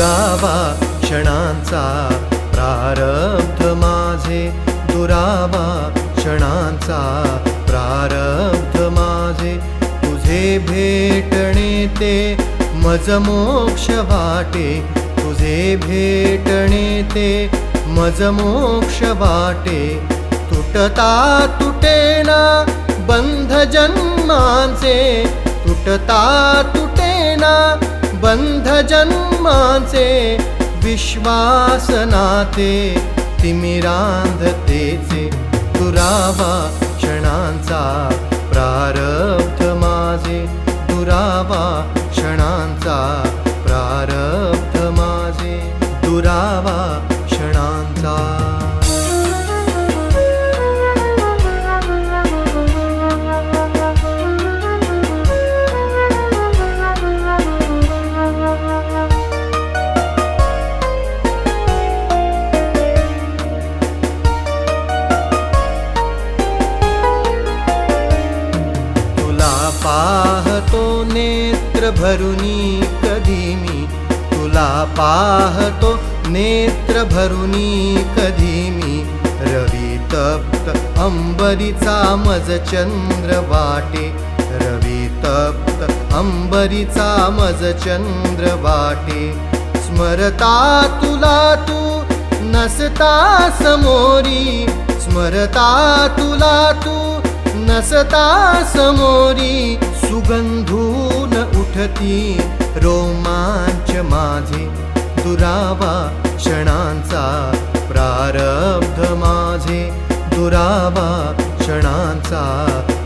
दुरावा क्षणांचा प्रारब्ध माझे दुरावा क्षणांचा प्रारब्ध माझे. तुझे भेटणे ते मज मोक्ष वाटे. तुझे भेटणे ते मज मोक्ष वाटे. तुटता तुटेना बंध जन्मांचे तुटता तुटेना बंध जन्मांचे विश्वास नाते तिमिरांधतेचे दुरावा क्षणांचा प्रारब्ध माझे. दुरावा क्षणांचा प्रारब्ध माझे. दुरावा क्षणांचा पाहतो नेत्र भरुनी कधी मी तुला पाहतो नेत्र भरुनी कधी मी रवी तप्त मज चंद्र वाटे रवी तप्त अंबरीचा मज चंद्र वाटे स्मरता तुला तू नसता समोरी। स्मरता तुला तू नसता समोरी सुगंधून उठती. रोमांच माझे दुरावा क्षणांचा प्रारब्ध माझे. दुरावा क्षणांचा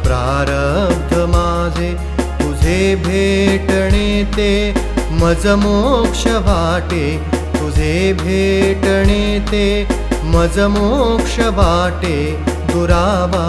प्रारब्ध माझे. तुझे भेटणे ते मज मोक्ष वाटे. तुझे भेटणे ते मज मोक्ष वाटे. दुरावा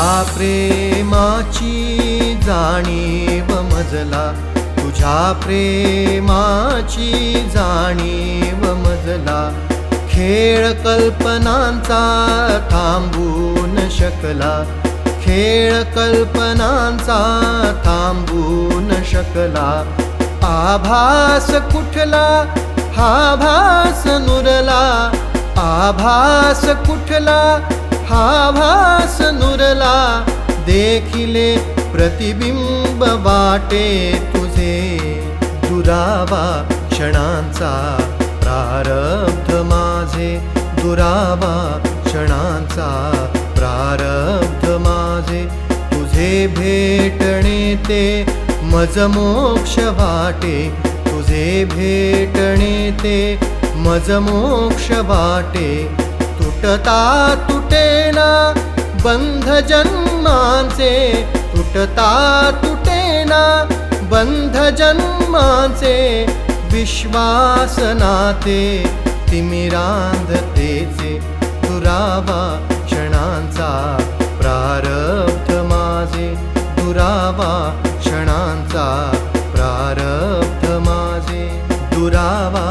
तुझ्या प्रेमाची जाणीव मजला तुझ्या प्रेमाची जाणीव मजला. खेळ कल्पनांचा थांबून शकला खेळ कल्पनांचा थांबून शकला. आभास कुठला? हा भास नुरला. आभास कुठला? हा भास नुरला देखिले प्रतिबिंब वाटे तुझे। दुरावा क्षणांचा प्रारब्ध माझे। दुरावा क्षणांचा प्रारब्ध माझे। तुझे भेटणे ते मज मोक्ष वाटे। तुझे भेटणे ते मज मोक्ष वाटे तुटता तुटेना बंध जन्मांचे तुटता तुटेना बंध जन्मांचे विश्वास नाते तिमिरांधतेचे दुरावा क्षणांचा प्रारब्ध माझे दुरावा क्षणांचा प्रारब्ध माझे दुरावा